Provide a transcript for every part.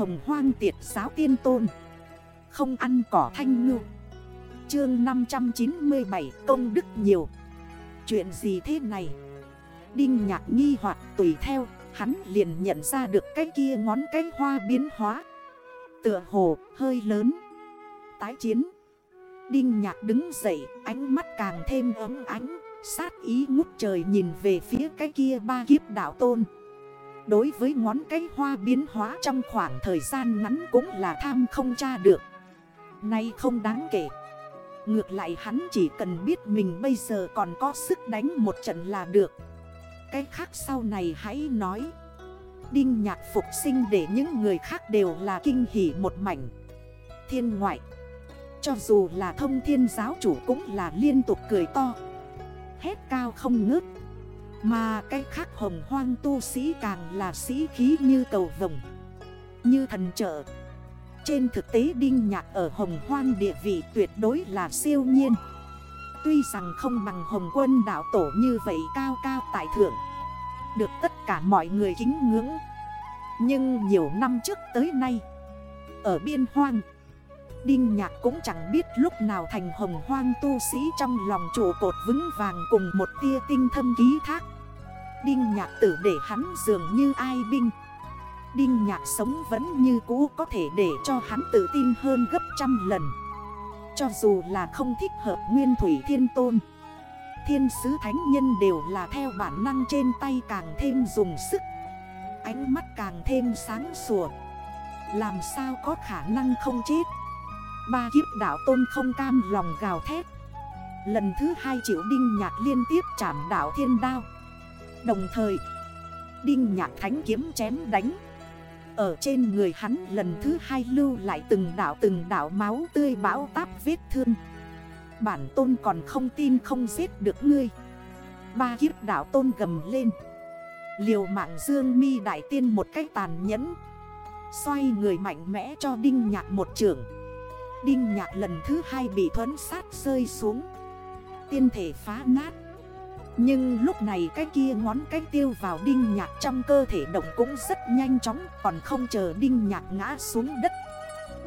hồng hoang tiệt giáo tiên tôn. Không ăn cỏ thanh ngư. Chương 597 công đức nhiều. Chuyện gì thế này? Đinh nhạc nghi hoặc tùy theo, Hắn liền nhận ra được cái kia ngón cái hoa biến hóa. Tựa hồ hơi lớn. Tái chiến. Đinh nhạc đứng dậy, Ánh mắt càng thêm ấm ánh, Sát ý ngút trời nhìn về phía cái kia ba kiếp đảo tôn. Đối với ngón cái hoa biến hóa trong khoảng thời gian ngắn cũng là tham không tra được. Nay không đáng kể. Ngược lại hắn chỉ cần biết mình bây giờ còn có sức đánh một trận là được. Cái khác sau này hãy nói. Đinh nhạc phục sinh để những người khác đều là kinh hỉ một mảnh. Thiên ngoại. Cho dù là thông thiên giáo chủ cũng là liên tục cười to. Hét cao không ngớt. Mà cái khác hồng hoang tu sĩ càng là sĩ khí như cầu vồng, Như thần trợ. Trên thực tế Đinh Nhạc ở hồng hoang địa vị tuyệt đối là siêu nhiên. Tuy rằng không bằng hồng quân đảo tổ như vậy cao cao tại thượng, Được tất cả mọi người kính ngưỡng. Nhưng nhiều năm trước tới nay, Ở biên hoang, Đinh Nhạc cũng chẳng biết lúc nào thành hồng hoang tu sĩ trong lòng trụ cột vững vàng cùng một tia tinh thâm ký thác. Đinh Nhạc tử để hắn dường như ai binh. Đinh Nhạc sống vẫn như cũ có thể để cho hắn tự tin hơn gấp trăm lần. Cho dù là không thích hợp nguyên thủy thiên tôn, Thiên sứ thánh nhân đều là theo bản năng trên tay càng thêm dùng sức. Ánh mắt càng thêm sáng sủa. Làm sao có khả năng không chết? Ba kiếp đảo tôn không cam lòng gào thét. Lần thứ hai triệu đinh nhạc liên tiếp chạm đảo thiên đao. Đồng thời. Đinh nhạc thánh kiếm chém đánh. Ở trên người hắn lần thứ hai lưu lại từng đảo từng đảo máu tươi bão táp vết thương. Bản tôn còn không tin không giết được ngươi. Ba kiếp đảo tôn gầm lên. Liều mạng dương mi đại tiên một cách tàn nhẫn. Xoay người mạnh mẽ cho đinh nhạc một trưởng Đinh nhạc lần thứ hai bị thuấn sát rơi xuống. Tiên thể phá nát. Nhưng lúc này cái kia ngón cái tiêu vào đinh nhạc trong cơ thể động cũng rất nhanh chóng, Còn không chờ đinh nhạc ngã xuống đất.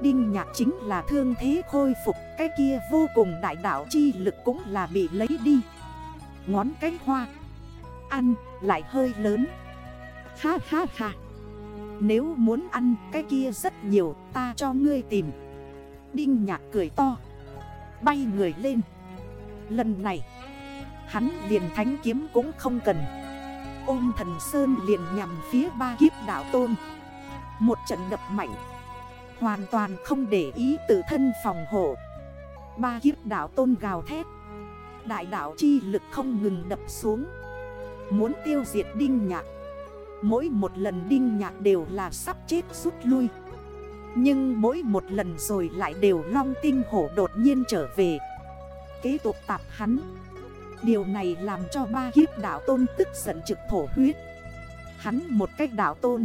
Đinh nhạc chính là thương thế khôi phục, Cái kia vô cùng đại đạo chi lực cũng là bị lấy đi. Ngón cái hoa, Ăn lại hơi lớn. Ha ha ha. Nếu muốn ăn cái kia rất nhiều, ta cho ngươi tìm. Đinh nhạc cười to. Bay người lên. Lần này Hắn liền thánh kiếm cũng không cần. Ôm thần sơn liền nhằm phía ba kiếp đảo tôn. Một trận đập mạnh. Hoàn toàn không để ý tự thân phòng hộ. Ba kiếp đảo tôn gào thét. Đại đảo chi lực không ngừng đập xuống. Muốn tiêu diệt đinh nhạc. Mỗi một lần đinh nhạc đều là sắp chết rút lui. Nhưng mỗi một lần rồi lại đều long tinh hổ đột nhiên trở về. Kế tục tạp hắn. Điều này làm cho ba kiếp đảo tôn tức giận trực thổ huyết. Hắn một cách đảo tôn,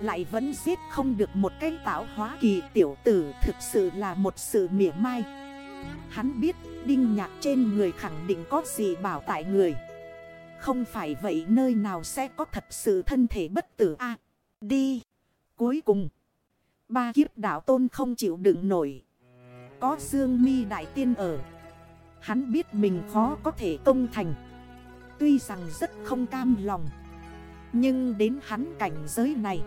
Lại vẫn giết không được một cái tạo hóa kỳ tiểu tử, Thực sự là một sự mỉa mai. Hắn biết đinh nhạc trên người khẳng định có gì bảo tại người. Không phải vậy nơi nào sẽ có thật sự thân thể bất tử a. À, đi. Cuối cùng, Ba kiếp đảo tôn không chịu đựng nổi. Có dương mi đại tiên ở. Hắn biết mình khó có thể công thành. Tuy rằng rất không cam lòng. Nhưng đến hắn cảnh giới này.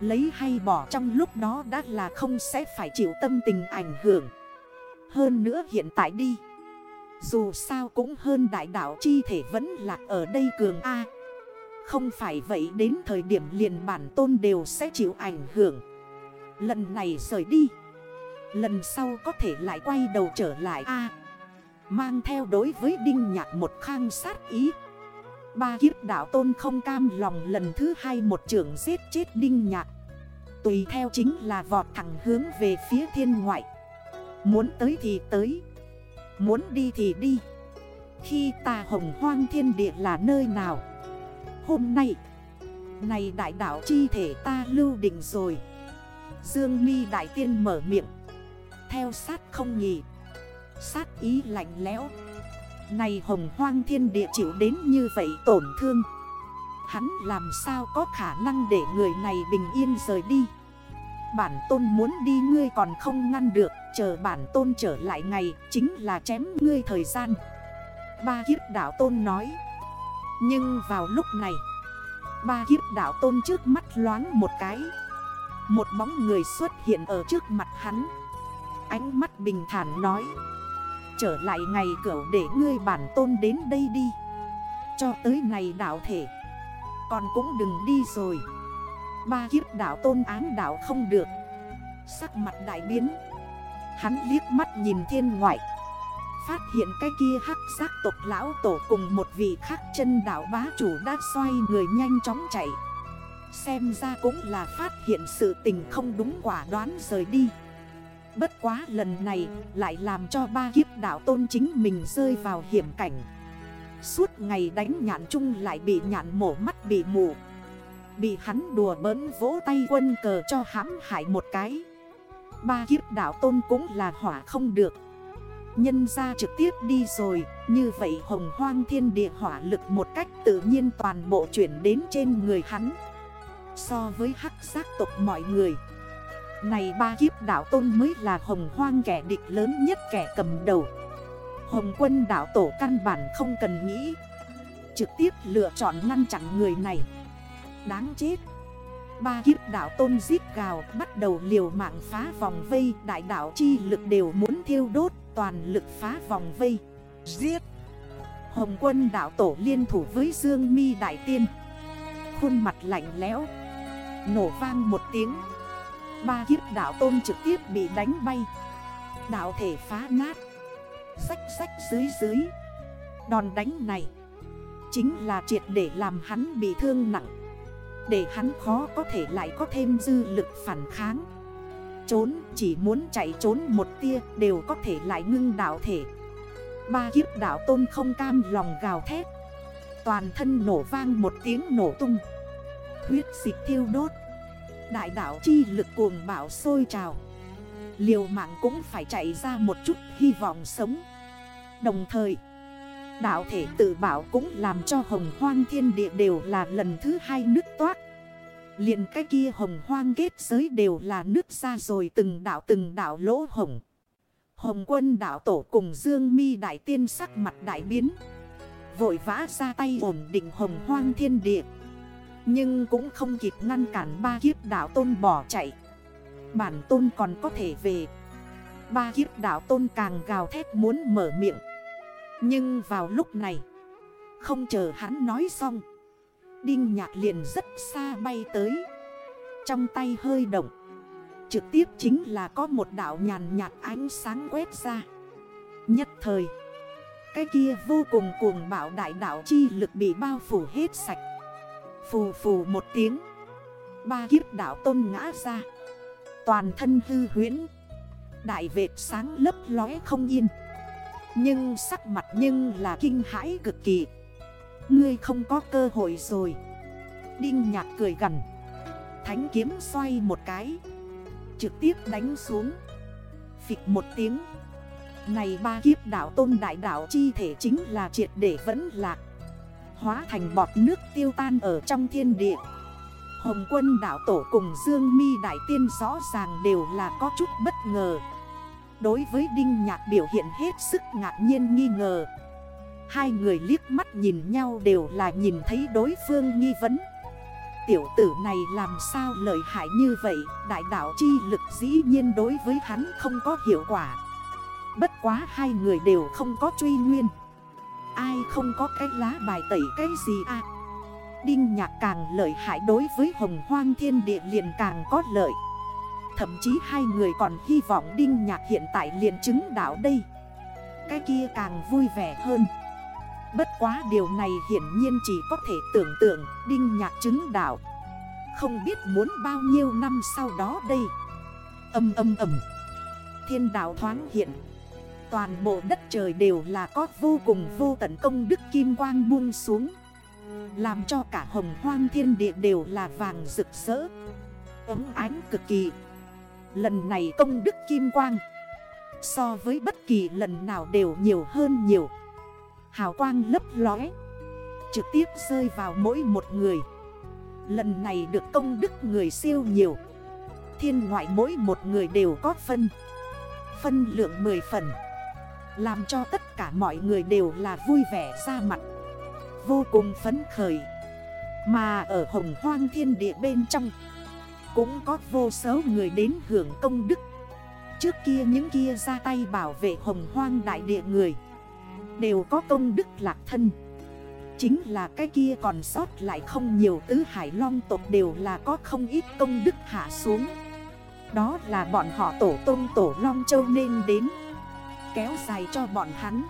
Lấy hay bỏ trong lúc đó đã là không sẽ phải chịu tâm tình ảnh hưởng. Hơn nữa hiện tại đi. Dù sao cũng hơn đại đảo chi thể vẫn lạc ở đây cường A. Không phải vậy đến thời điểm liền bản tôn đều sẽ chịu ảnh hưởng. Lần này rời đi, Lần sau có thể lại quay đầu trở lại a Mang theo đối với Đinh Nhạc một khang sát ý. Ba kiếp đảo tôn không cam lòng lần thứ hai một trưởng giết chết Đinh Nhạc. Tùy theo chính là vọt thẳng hướng về phía thiên ngoại. Muốn tới thì tới. Muốn đi thì đi. Khi ta hồng hoang thiên địa là nơi nào? Hôm nay, Này đại đảo chi thể ta lưu định rồi. Dương mi đại tiên mở miệng. Theo sát không nhịp Sát ý lạnh lẽo. Này hồng hoang thiên địa chịu đến như vậy tổn thương. Hắn làm sao có khả năng để người này bình yên rời đi? Bản tôn muốn đi ngươi còn không ngăn được, Chờ bản tôn trở lại ngày chính là chém ngươi thời gian. Ba kiếp đảo tôn nói. Nhưng vào lúc này, Ba kiếp đảo tôn trước mắt loáng một cái. Một bóng người xuất hiện ở trước mặt hắn. Ánh mắt bình thản nói. Trở lại ngày cửu để ngươi bản tôn đến đây đi. Cho tới này đảo thể Còn cũng đừng đi rồi. Ba kiếp đảo tôn án đảo không được. Sắc mặt đại biến. Hắn liếc mắt nhìn thiên ngoại. Phát hiện cái kia hắc giác tộc lão tổ cùng một vị khác chân đảo bá chủ đã xoay người nhanh chóng chạy. Xem ra cũng là phát hiện sự tình không đúng quả đoán rời đi. Bất quá lần này lại làm cho ba kiếp đảo tôn chính mình rơi vào hiểm cảnh. Suốt ngày đánh nhạn chung lại bị nhạn mổ mắt bị mù. Bị hắn đùa bỡn vỗ tay quân cờ cho hãm hại một cái. Ba kiếp đảo tôn cũng là hỏa không được. Nhân ra trực tiếp đi rồi, Như vậy hồng hoang thiên địa hỏa lực một cách tự nhiên toàn bộ chuyển đến trên người hắn. So với hắc giác tộc mọi người này ba kiếp đảo tôn mới là hồng hoang kẻ địch lớn nhất kẻ cầm đầu. Hồng quân đảo tổ căn bản không cần nghĩ. Trực tiếp lựa chọn ngăn chặn người này. Đáng chết. Ba kiếp đảo tôn giết gào, Bắt đầu liều mạng phá vòng vây. Đại đảo chi lực đều muốn thiêu đốt, Toàn lực phá vòng vây. Giết. Hồng quân đảo tổ liên thủ với Dương mi Đại Tiên. Khuôn mặt lạnh lẽo. Nổ vang một tiếng. Ba kiếp đảo tôn trực tiếp bị đánh bay. Đảo thể phá nát. Sách sách dưới dưới. Đòn đánh này Chính là triệt để làm hắn bị thương nặng. Để hắn khó có thể lại có thêm dư lực phản kháng. Trốn, chỉ muốn chạy trốn một tia Đều có thể lại ngưng đảo thể. Ba kiếp đảo tôn không cam lòng gào thét. Toàn thân nổ vang một tiếng nổ tung. Huyết dịch thiêu đốt. Đại đảo chi lực cuồng bão sôi trào. Liều mạng cũng phải chạy ra một chút, hy vọng sống. Đồng thời, Đạo thể tự bảo cũng làm cho hồng hoang thiên địa đều là lần thứ hai nước toát liền cái kia hồng hoang kết giới đều là nước ra rồi từng đảo từng đảo lỗ hồng Hồng quân đảo tổ cùng Dương mi đại tiên sắc mặt đại biến. Vội vã ra tay ổn định hồng hoang thiên địa. Nhưng cũng không kịp ngăn cản ba kiếp đảo tôn bỏ chạy. Bản tôn còn có thể về. Ba kiếp đảo tôn càng gào thét muốn mở miệng. Nhưng vào lúc này, Không chờ hắn nói xong, Đinh nhạc liền rất xa bay tới. Trong tay hơi động, Trực tiếp chính là có một đảo nhàn nhạt ánh sáng quét ra. Nhất thời, Cái kia vô cùng cuồng bạo đại đảo chi lực bị bao phủ hết sạch. Phù phù một tiếng. Ba kiếp đảo tôn ngã ra. Toàn thân hư huyễn. Đại vệt sáng lấp lóe không yên. Nhưng sắc mặt nhưng là kinh hãi cực kỳ. Ngươi không có cơ hội rồi. Đinh nhạc cười gần Thánh kiếm xoay một cái. Trực tiếp đánh xuống. Phịch một tiếng. Này ba kiếp đảo tôn đại đảo chi thể chính là triệt để vẫn lạc. Hóa thành bọt nước tiêu tan ở trong thiên địa. Hồng quân đảo tổ cùng Dương mi đại tiên rõ ràng đều là có chút bất ngờ. Đối với Đinh Nhạc biểu hiện hết sức ngạc nhiên nghi ngờ. Hai người liếc mắt nhìn nhau đều là nhìn thấy đối phương nghi vấn. Tiểu tử này làm sao lợi hại như vậy, Đại đảo chi lực dĩ nhiên đối với hắn không có hiệu quả. Bất quá hai người đều không có truy nguyên. Ai không có cái lá bài tẩy cái gì à? Đinh nhạc càng lợi hại đối với hồng hoang thiên địa liền càng có lợi. Thậm chí hai người còn hy vọng Đinh nhạc hiện tại liền chứng đảo đây. Cái kia càng vui vẻ hơn. Bất quá điều này hiển nhiên chỉ có thể tưởng tượng Đinh nhạc chứng đảo Không biết muốn bao nhiêu năm sau đó đây. Âm âm âm Thiên đảo thoáng hiện. Toàn bộ đất trời đều là có vô cùng vô tận công đức kim quang buông xuống. Làm cho cả hồng hoang thiên địa đều là vàng rực rỡ. Ấm ánh cực kỳ. Lần này công đức kim quang, So với bất kỳ lần nào đều nhiều hơn nhiều. Hào quang lấp lóe, Trực tiếp rơi vào mỗi một người. Lần này được công đức người siêu nhiều. Thiên ngoại mỗi một người đều có phân. Phân lượng 10 phần. Làm cho tất cả mọi người đều là vui vẻ ra mặt. Vô cùng phấn khởi. Mà ở hồng hoang thiên địa bên trong, Cũng có vô số người đến hưởng công đức. Trước kia những kia ra tay bảo vệ hồng hoang đại địa người, Đều có công đức lạc thân. Chính là cái kia còn sót lại không nhiều tứ hải long tộc đều là có không ít công đức hạ xuống. Đó là bọn họ tổ tôn tổ long châu nên đến. Kéo dài cho bọn hắn.